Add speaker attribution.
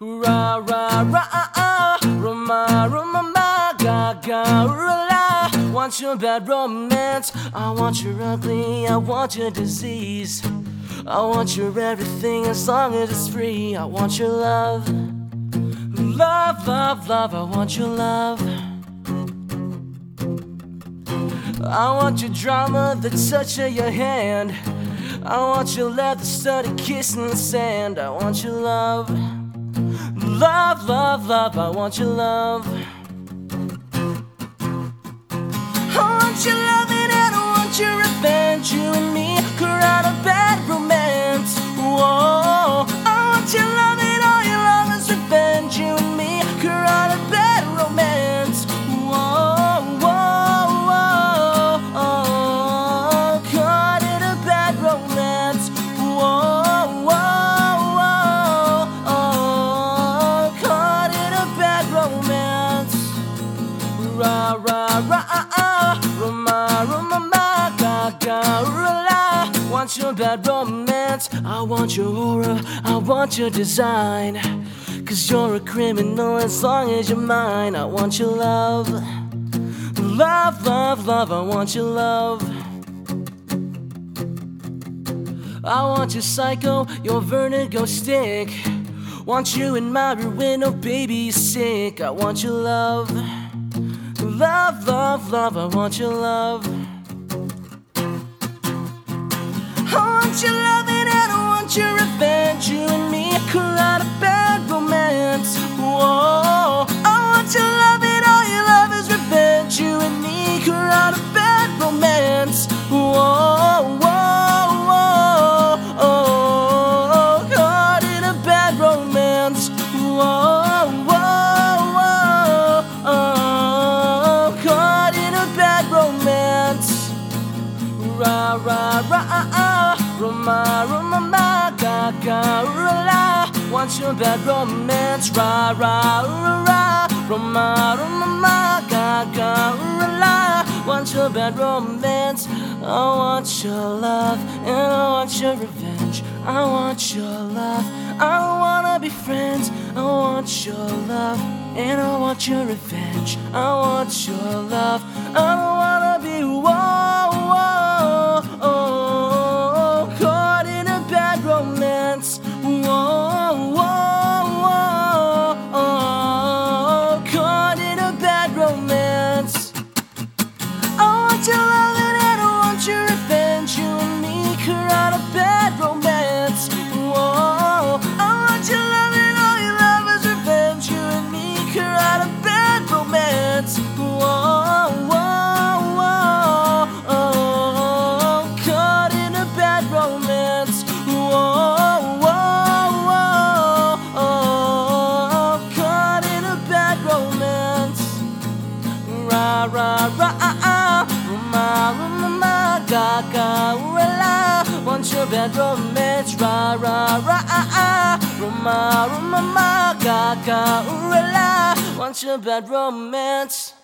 Speaker 1: Ra ra ra ah ah, rama rama ma ga ga. Want your bad romance? I want your ugly. I want your disease. I want your everything as long as it's free. I want your love, love, love, love. I want your love. I want your drama, the touch of your hand. I want your leather studded kiss in the sand. I want your love. Love, love, love. I want your love. I want your love and I want your revenge. You bad romance? I want your aura, I want your design. Cause you're a criminal as long as you're mine. I want your love, love, love, love. I want your love. I want your psycho, your vertigo stick. Want you in my rear window, oh baby, you're sick. I want your love. Love, love, love, I want your love. Caught in bad romance. Ra ra ra ah ah, rama rama ma ga ga ra la. Want your bad romance? I want your love and I want your revenge. I want your love. I be friends. I want your love and I want your revenge. I want your love. I Bad romance? Ra ra ra ah ah, ma ma ma ga ga ra la. Want your bad romance?